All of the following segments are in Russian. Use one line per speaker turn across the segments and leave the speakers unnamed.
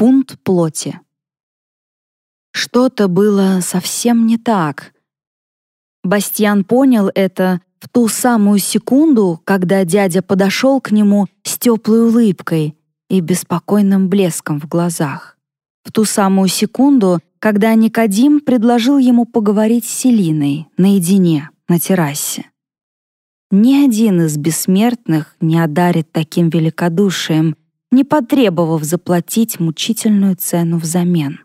Фунт плоти. Что-то было совсем не так. Бастьян понял это в ту самую секунду, когда дядя подошел к нему с теплой улыбкой и беспокойным блеском в глазах. В ту самую секунду, когда Никодим предложил ему поговорить с Селиной наедине на террасе. Ни один из бессмертных не одарит таким великодушием, не потребовав заплатить мучительную цену взамен.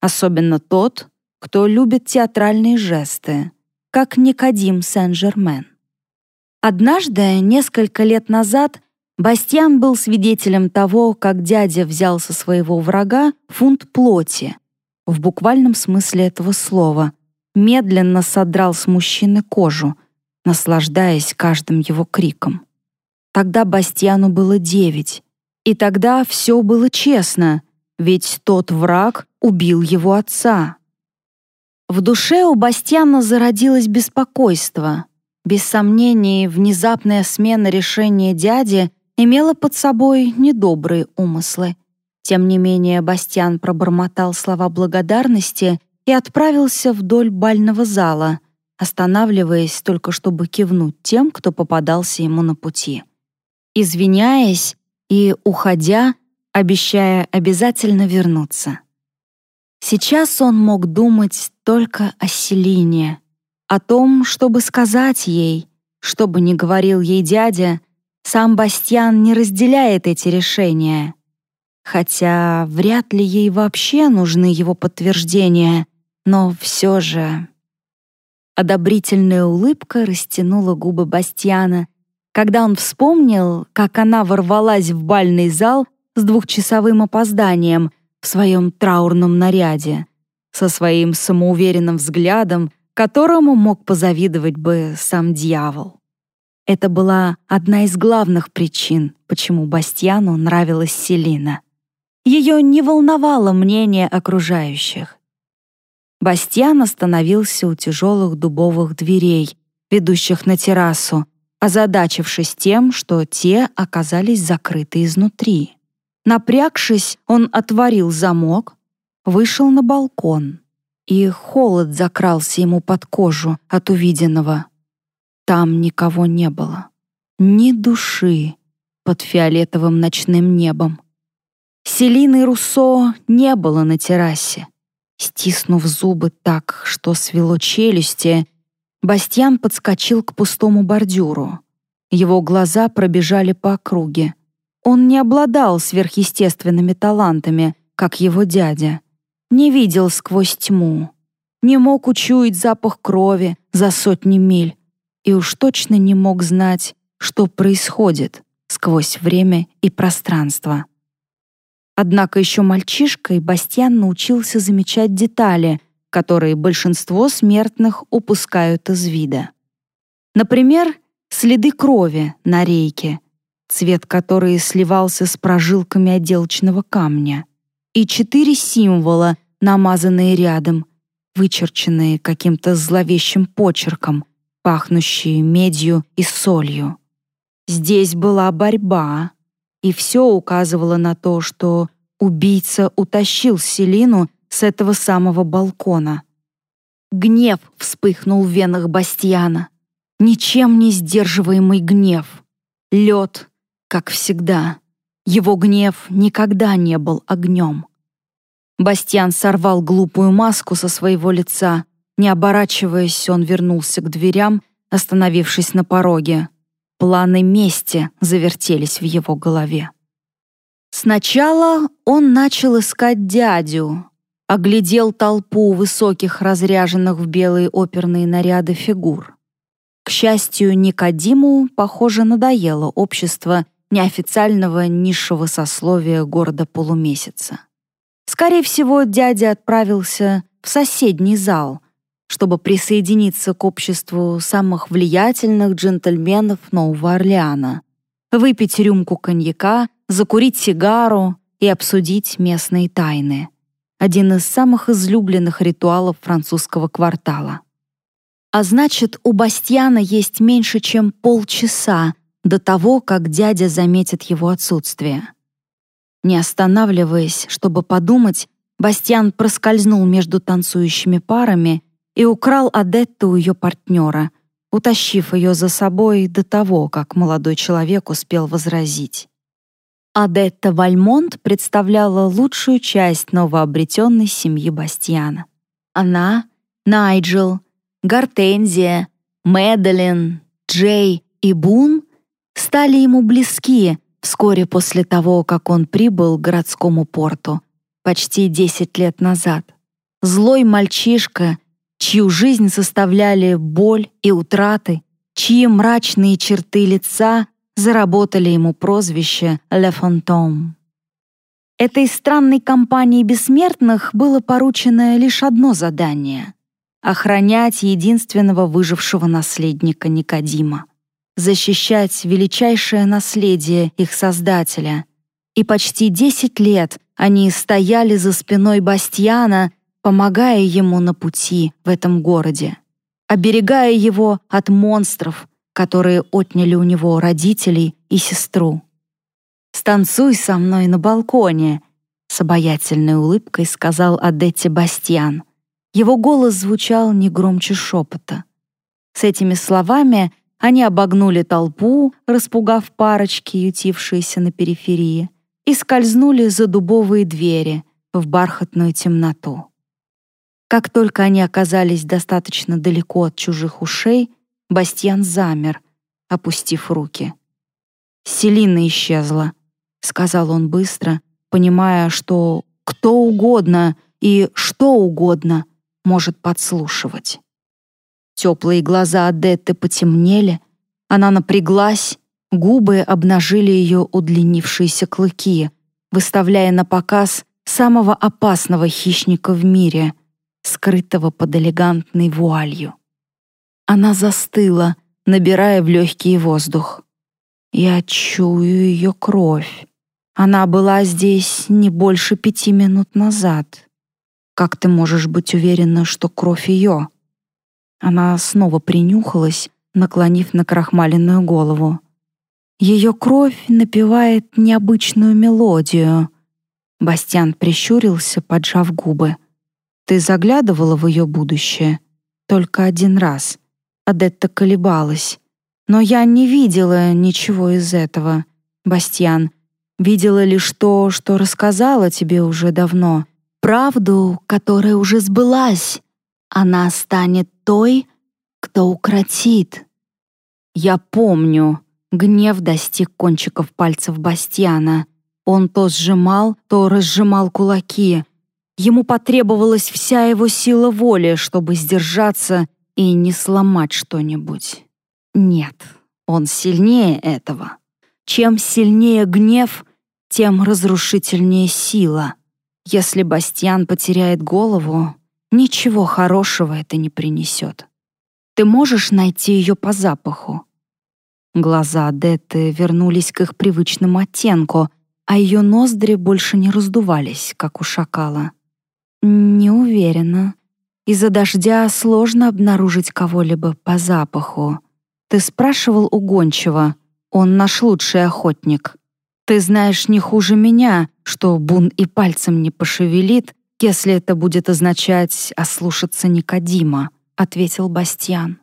Особенно тот, кто любит театральные жесты, как Никодим Сен-Жермен. Однажды, несколько лет назад, Бастьян был свидетелем того, как дядя взял со своего врага фунт плоти, в буквальном смысле этого слова, медленно содрал с мужчины кожу, наслаждаясь каждым его криком. Тогда Бастьяну было девять, и тогда все было честно, ведь тот враг убил его отца. В душе у Бастьяна зародилось беспокойство — без сомнений, внезапная смена решения дяди имела под собой недобрые умыслы. Тем не менее, Бастиан пробормотал слова благодарности и отправился вдоль бального зала, останавливаясь только чтобы кивнуть тем, кто попадался ему на пути. Извиняясь и, уходя, обещая обязательно вернуться. Сейчас он мог думать только о Селине, о том, чтобы сказать ей, что бы ни говорил ей дядя, сам Бастьян не разделяет эти решения. Хотя вряд ли ей вообще нужны его подтверждения, но все же... Одобрительная улыбка растянула губы Бастьяна, когда он вспомнил, как она ворвалась в бальный зал с двухчасовым опозданием в своем траурном наряде, со своим самоуверенным взглядом, которому мог позавидовать бы сам дьявол. Это была одна из главных причин, почему Бастьяну нравилась Селина. Ее не волновало мнение окружающих. Бастьян остановился у тяжелых дубовых дверей, ведущих на террасу, озадачившись тем, что те оказались закрыты изнутри. Напрягшись, он отворил замок, вышел на балкон и холод закрался ему под кожу от увиденного. Там никого не было. Ни души под фиолетовым ночным небом. Селины Руссо не было на террасе. Стиснув зубы так, что свело челюсти, Бастьян подскочил к пустому бордюру. Его глаза пробежали по округе. Он не обладал сверхъестественными талантами, как его дядя — не видел сквозь тьму, не мог учуять запах крови за сотни миль и уж точно не мог знать, что происходит сквозь время и пространство. Однако еще мальчишкой Бастьян научился замечать детали, которые большинство смертных упускают из вида. Например, следы крови на рейке, цвет которой сливался с прожилками отделочного камня — и четыре символа, намазанные рядом, вычерченные каким-то зловещим почерком, пахнущие медью и солью. Здесь была борьба, и все указывало на то, что убийца утащил Селину с этого самого балкона. Гнев вспыхнул в венах Бастьяна. Ничем не сдерживаемый гнев. Лед, как всегда. Его гнев никогда не был огнем. Бастьян сорвал глупую маску со своего лица. Не оборачиваясь, он вернулся к дверям, остановившись на пороге. Планы мести завертелись в его голове. Сначала он начал искать дядю, оглядел толпу высоких, разряженных в белые оперные наряды фигур. К счастью, Никодиму, похоже, надоело общество неофициального низшего сословия города полумесяца. Скорее всего, дядя отправился в соседний зал, чтобы присоединиться к обществу самых влиятельных джентльменов Нового Орлеана, выпить рюмку коньяка, закурить сигару и обсудить местные тайны. Один из самых излюбленных ритуалов французского квартала. А значит, у Бастьяна есть меньше, чем полчаса до того, как дядя заметит его отсутствие. Не останавливаясь, чтобы подумать, Бастиан проскользнул между танцующими парами и украл Адетту у ее партнера, утащив ее за собой до того, как молодой человек успел возразить. Адетта Вальмонт представляла лучшую часть новообретенной семьи Бастиана. Она, Найджел, Гортензия, Мэдалин, Джей и Бун стали ему близки вскоре после того, как он прибыл к городскому порту, почти 10 лет назад. Злой мальчишка, чью жизнь составляли боль и утраты, чьи мрачные черты лица заработали ему прозвище «Ле Фантом». Этой странной компании бессмертных было поручено лишь одно задание — охранять единственного выжившего наследника Никодима, защищать величайшее наследие их создателя. И почти десять лет они стояли за спиной Бастьяна, помогая ему на пути в этом городе, оберегая его от монстров, которые отняли у него родителей и сестру. «Станцуй со мной на балконе», — с обаятельной улыбкой сказал Адетте Бастьян. Его голос звучал не громче шепота. С этими словами они обогнули толпу, распугав парочки, ютившиеся на периферии, и скользнули за дубовые двери в бархатную темноту. Как только они оказались достаточно далеко от чужих ушей, Бастьян замер, опустив руки. Селина исчезла. — сказал он быстро, понимая, что кто угодно и что угодно может подслушивать. Теплые глаза Адетты потемнели, она напряглась, губы обнажили ее удлинившиеся клыки, выставляя на показ самого опасного хищника в мире, скрытого под элегантной вуалью. Она застыла, набирая в легкий воздух. Я чую ее кровь. Она была здесь не больше пяти минут назад. Как ты можешь быть уверена, что кровь ее? Она снова принюхалась, наклонив на крахмаленную голову. Ее кровь напевает необычную мелодию. Бастиан прищурился, поджав губы. Ты заглядывала в ее будущее? Только один раз. Адетта колебалась. Но я не видела ничего из этого. Бастиан, Видела лишь то, что рассказала тебе уже давно. Правду, которая уже сбылась. Она станет той, кто укротит. Я помню. Гнев достиг кончиков пальцев Бастиана. Он то сжимал, то разжимал кулаки. Ему потребовалась вся его сила воли, чтобы сдержаться и не сломать что-нибудь. Нет, он сильнее этого. Чем сильнее гнев, тем разрушительнее сила. Если Бастьян потеряет голову, ничего хорошего это не принесет. Ты можешь найти ее по запаху. Глаза Адетты вернулись к их привычному оттенку, а ее ноздри больше не раздувались, как у шакала. Не уверена. Из-за дождя сложно обнаружить кого-либо по запаху. Ты спрашивал у гончего, он наш лучший охотник. Ты знаешь не хуже меня, что Бун и пальцем не пошевелит, если это будет означать ослушаться Никодима», — ответил Бастьян.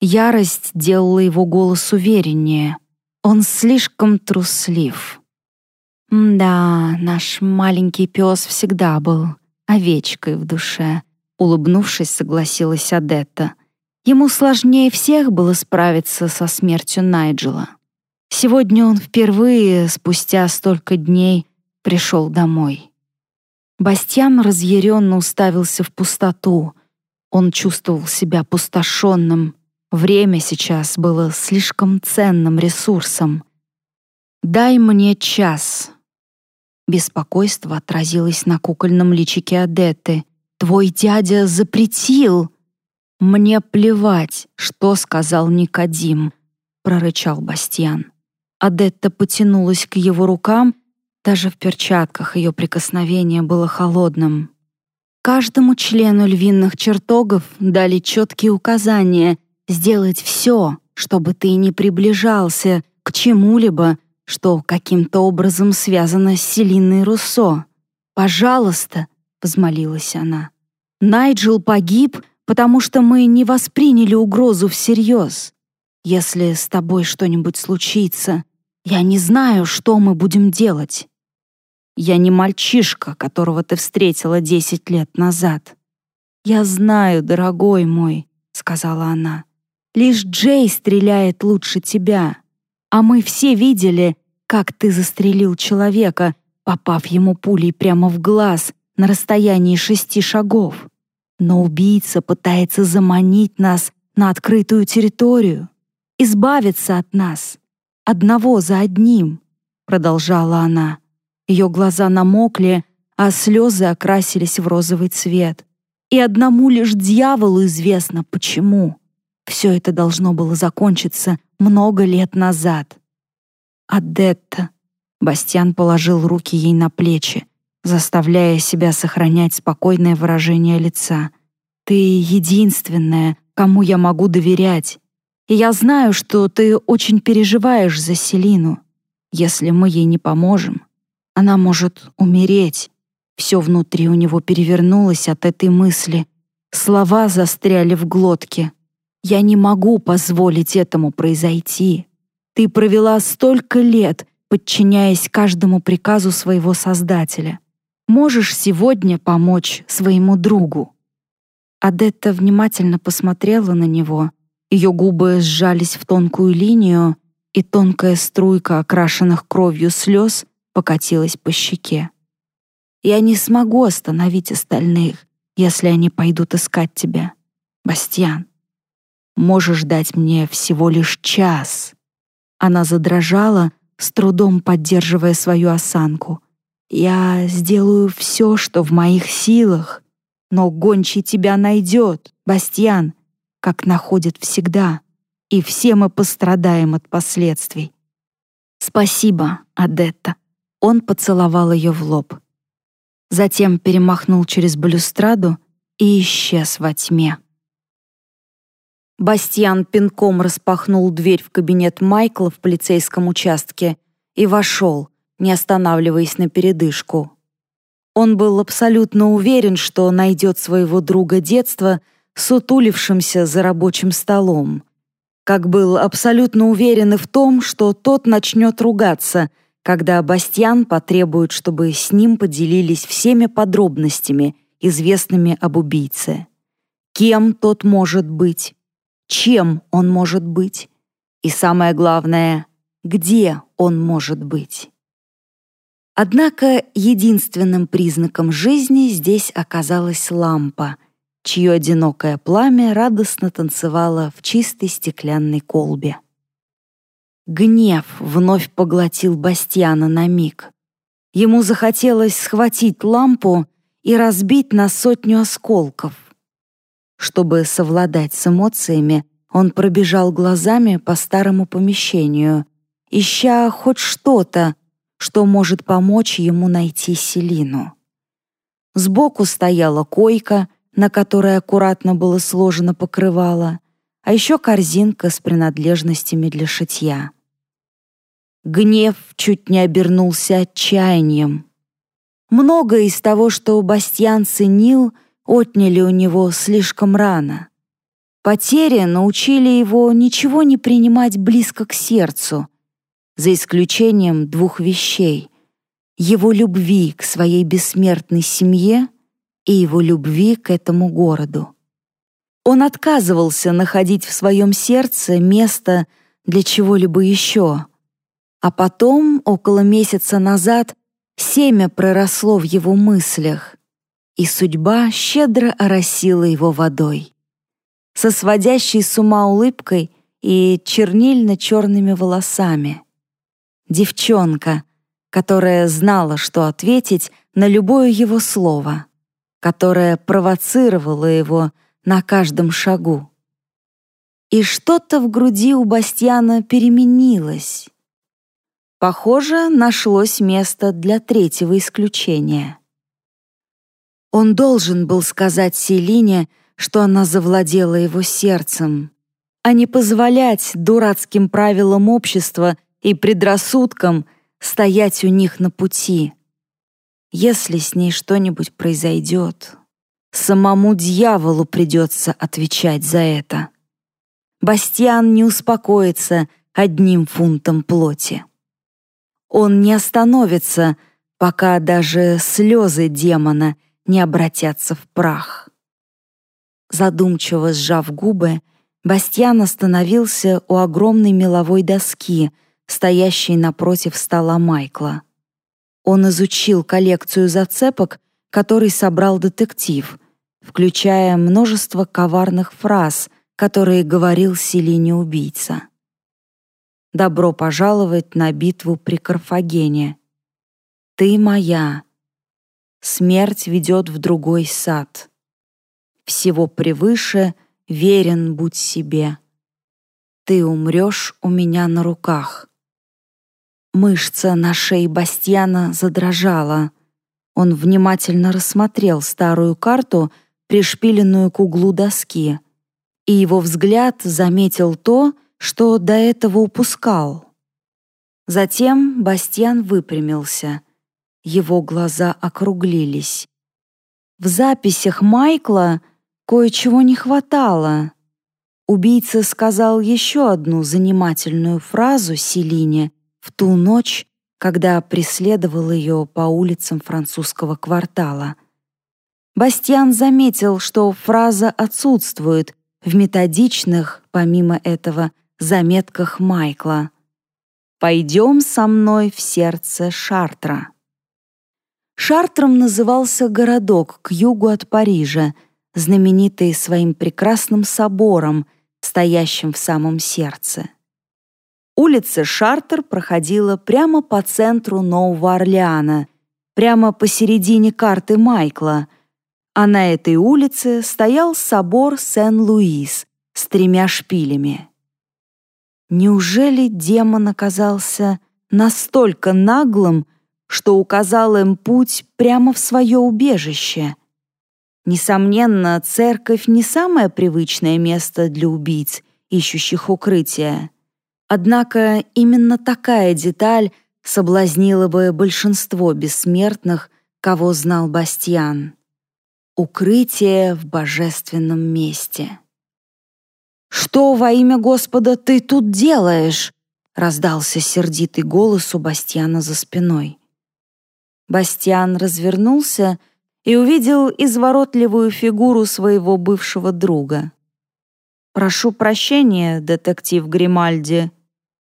Ярость делала его голос увереннее. Он слишком труслив. «Да, наш маленький пес всегда был овечкой в душе», — улыбнувшись, согласилась Адетта. Ему сложнее всех было справиться со смертью Найджела. Сегодня он впервые, спустя столько дней, пришел домой. Бастьян разъяренно уставился в пустоту. Он чувствовал себя пустошенным. Время сейчас было слишком ценным ресурсом. «Дай мне час». Беспокойство отразилось на кукольном личике Адетты. «Твой дядя запретил!» «Мне плевать, что сказал Никодим», — прорычал Бастьян. Адетта потянулась к его рукам, даже в перчатках ее прикосновение было холодным. Каждому члену львиных чертогов дали четкие указания сделать все, чтобы ты не приближался к чему-либо, что каким-то образом связано с Селиной Руссо. «Пожалуйста», — возмолилась она. «Найджел погиб, потому что мы не восприняли угрозу всерьез. Если с тобой что-нибудь случится, я не знаю, что мы будем делать. Я не мальчишка, которого ты встретила десять лет назад. Я знаю, дорогой мой, сказала она. Лишь Джей стреляет лучше тебя. А мы все видели, как ты застрелил человека, попав ему пулей прямо в глаз на расстоянии шести шагов. Но убийца пытается заманить нас на открытую территорию избавиться от нас, одного за одним», — продолжала она. Ее глаза намокли, а слезы окрасились в розовый цвет. И одному лишь дьяволу известно, почему. Все это должно было закончиться много лет назад. «Адетта», — Бастиан положил руки ей на плечи, заставляя себя сохранять спокойное выражение лица. «Ты единственная, кому я могу доверять. И я знаю, что ты очень переживаешь за Селину. Если мы ей не поможем, она может умереть. Все внутри у него перевернулось от этой мысли. Слова застряли в глотке. Я не могу позволить этому произойти. Ты провела столько лет, подчиняясь каждому приказу своего Создателя. Можешь сегодня помочь своему другу?» Адетта внимательно посмотрела на него — ее губы сжались в тонкую линию, и тонкая струйка окрашенных кровью слез покатилась по щеке. «Я не смогу остановить остальных, если они пойдут искать тебя, Бастьян. Можешь дать мне всего лишь час». Она задрожала, с трудом поддерживая свою осанку. «Я сделаю все, что в моих силах, но гончий тебя найдет, Бастьян, как находит всегда, и все мы пострадаем от последствий. Спасибо, Адетта. Он поцеловал ее в лоб. Затем перемахнул через балюстраду и исчез во тьме. Бастьян пинком распахнул дверь в кабинет Майкла в полицейском участке и вошел, не останавливаясь на передышку. Он был абсолютно уверен, что найдет своего друга детства — сутулившимся за рабочим столом. Как был абсолютно уверен и в том, что тот начнет ругаться, когда Бастьян потребует, чтобы с ним поделились всеми подробностями, известными об убийце. Кем тот может быть? Чем он может быть? И самое главное, где он может быть? Однако единственным признаком жизни здесь оказалась лампа, чье одинокое пламя радостно танцевало в чистой стеклянной колбе. Гнев вновь поглотил Бастиана на миг. Ему захотелось схватить лампу и разбить на сотню осколков. Чтобы совладать с эмоциями, он пробежал глазами по старому помещению, ища хоть что-то, что может помочь ему найти Селину. Сбоку стояла койка — на которой аккуратно было сложено покрывало, а еще корзинка с принадлежностями для шитья. Гнев чуть не обернулся отчаянием. Многое из того, что Бастьян ценил, отняли у него слишком рано. Потери научили его ничего не принимать близко к сердцу, за исключением двух вещей — его любви к своей бессмертной семье и его любви к этому городу. Он отказывался находить в своем сердце место для чего-либо еще. А потом, около месяца назад, семя проросло в его мыслях, и судьба щедро оросила его водой. Со сводящей с ума улыбкой и чернильно-черными волосами. Девчонка, которая знала, что ответить на любое его слово — которая провоцировала его на каждом шагу. И что-то в груди у Бастьяна переменилось. Похоже, нашлось место для третьего исключения. Он должен был сказать Селине, что она завладела его сердцем, а не позволять дурацким правилам общества и предрассудкам стоять у них на пути. Если с ней что-нибудь произойдет, самому дьяволу придется отвечать за это. Бастиан не успокоится одним фунтом плоти. Он не остановится, пока даже слезы демона не обратятся в прах. Задумчиво сжав губы, Бастьян остановился у огромной меловой доски, стоящей напротив стола Майкла. Он изучил коллекцию зацепок, который собрал детектив, включая множество коварных фраз, которые говорил Селине убийца. «Добро пожаловать на битву при Карфагене. Ты моя. Смерть ведет в другой сад. Всего превыше верен будь себе. Ты умрешь у меня на руках». Мышца на шее Бастьяна задрожала. Он внимательно рассмотрел старую карту, пришпиленную к углу доски, и его взгляд заметил то, что до этого упускал. Затем Бастьян выпрямился. Его глаза округлились. В записях Майкла кое-чего не хватало. Убийца сказал еще одну занимательную фразу Селине — в ту ночь, когда преследовал ее по улицам французского квартала. Бастиан заметил, что фраза отсутствует в методичных, помимо этого, заметках Майкла. «Пойдем со мной в сердце Шартра». Шартром назывался городок к югу от Парижа, знаменитый своим прекрасным собором, стоящим в самом сердце. Улица Шартер проходила прямо по центру Нового Орлеана, прямо посередине карты Майкла, а на этой улице стоял собор Сен-Луис с тремя шпилями. Неужели демон оказался настолько наглым, что указал им путь прямо в свое убежище? Несомненно, церковь не самое привычное место для убийц, ищущих укрытия. Однако именно такая деталь соблазнила бы большинство бессмертных, кого знал Бастьян. Укрытие в божественном месте. «Что во имя Господа ты тут делаешь?» — раздался сердитый голос у Бастьяна за спиной. Бастьян развернулся и увидел изворотливую фигуру своего бывшего друга. «Прошу прощения, детектив Гримальди»,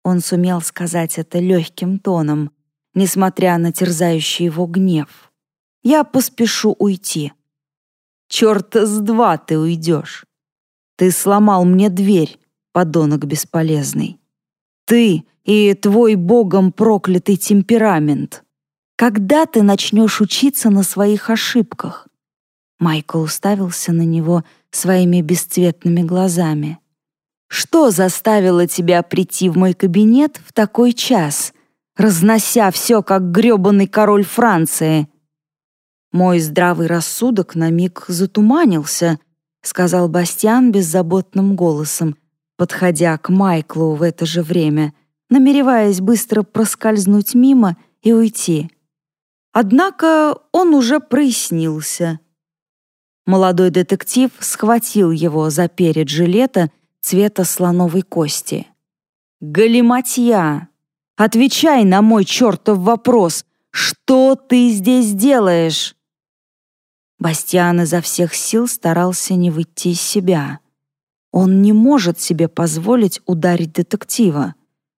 он сумел сказать это легким тоном, несмотря на терзающий его гнев. «Я поспешу уйти». «Черта с два ты уйдешь! Ты сломал мне дверь, подонок бесполезный. Ты и твой богом проклятый темперамент. Когда ты начнешь учиться на своих ошибках?» Майкл уставился на него своими бесцветными глазами. Что заставило тебя прийти в мой кабинет в такой час, разнося все, как грёбаный король Франции?» Мой здравый рассудок на миг затуманился, сказал Бастиан беззаботным голосом, подходя к Майклу в это же время, намереваясь быстро проскользнуть мимо и уйти. Однако он уже прояснился. Молодой детектив схватил его за перед жилета цвета слоновой кости. «Галиматья! Отвечай на мой чертов вопрос! Что ты здесь делаешь?» Бастиан изо всех сил старался не выйти из себя. Он не может себе позволить ударить детектива.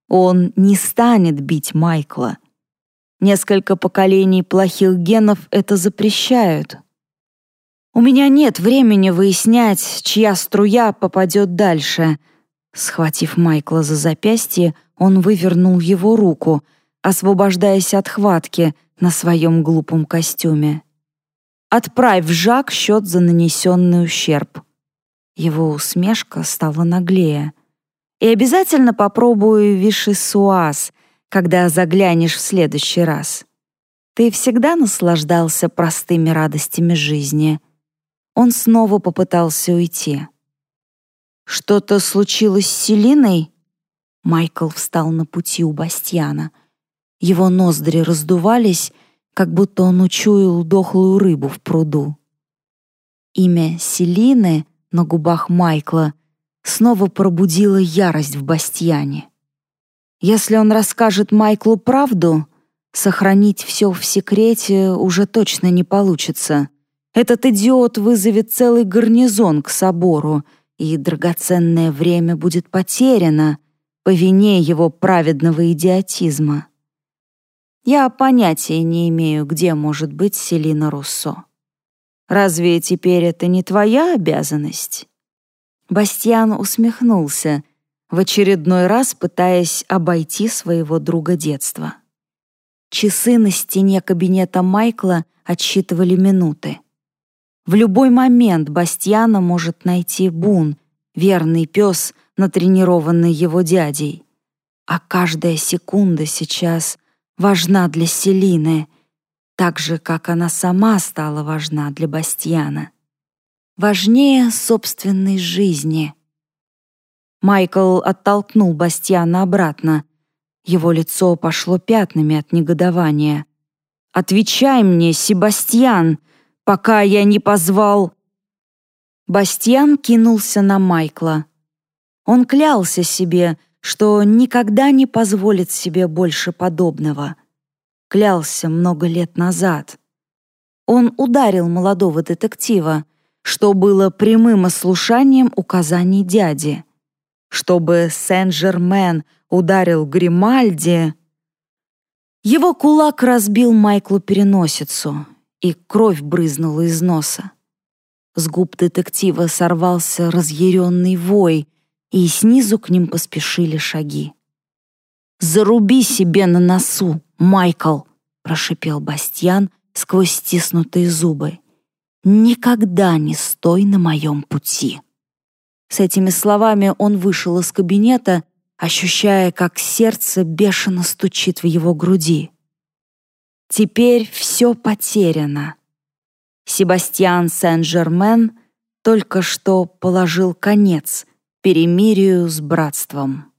Он не станет бить Майкла. Несколько поколений плохих генов это запрещают. У меня нет времени выяснять, чья струя попадет дальше. Схватив Майкла за запястье, он вывернул его руку, освобождаясь от хватки на своем глупом костюме. «Отправь в Жак счет за нанесенный ущерб». Его усмешка стала наглее. «И обязательно попробую вишисуаз, когда заглянешь в следующий раз. Ты всегда наслаждался простыми радостями жизни». Он снова попытался уйти. «Что-то случилось с Селиной?» Майкл встал на пути у Бастьяна. Его ноздри раздувались, как будто он учуял дохлую рыбу в пруду. Имя Селины на губах Майкла снова пробудило ярость в Бастьяне. Если он расскажет Майклу правду, сохранить все в секрете уже точно не получится. Этот идиот вызовет целый гарнизон к собору, и драгоценное время будет потеряно по вине его праведного идиотизма. Я понятия не имею, где может быть Селина Руссо. Разве теперь это не твоя обязанность? Бастиан усмехнулся, в очередной раз пытаясь обойти своего друга детства. Часы на стене кабинета Майкла отсчитывали минуты. В любой момент Бастьяна может найти Бун, верный пес, натренированный его дядей. А каждая секунда сейчас важна для Селины, так же, как она сама стала важна для Бастьяна. Важнее собственной жизни. Майкл оттолкнул Бастьяна обратно. Его лицо пошло пятнами от негодования. «Отвечай мне, Себастьян!» Пока я не позвал...» Бастьян кинулся на Майкла. Он клялся себе, что никогда не позволит себе больше подобного. Клялся много лет назад. Он ударил молодого детектива, что было прямым ослушанием указаний дяди. Чтобы Сен-Жермен ударил Гримальди... Его кулак разбил Майклу переносицу, и кровь брызнула из носа. С губ детектива сорвался разъяренный вой, и снизу к ним поспешили шаги. «Заруби себе на носу, Майкл!» — прошипел Бастьян сквозь стиснутые зубы. «Никогда не стой на моем пути!» С этими словами он вышел из кабинета, ощущая, как сердце бешено стучит в его груди. Теперь все потеряно. Себастьян Сен-Жермен только что положил конец перемирию с братством.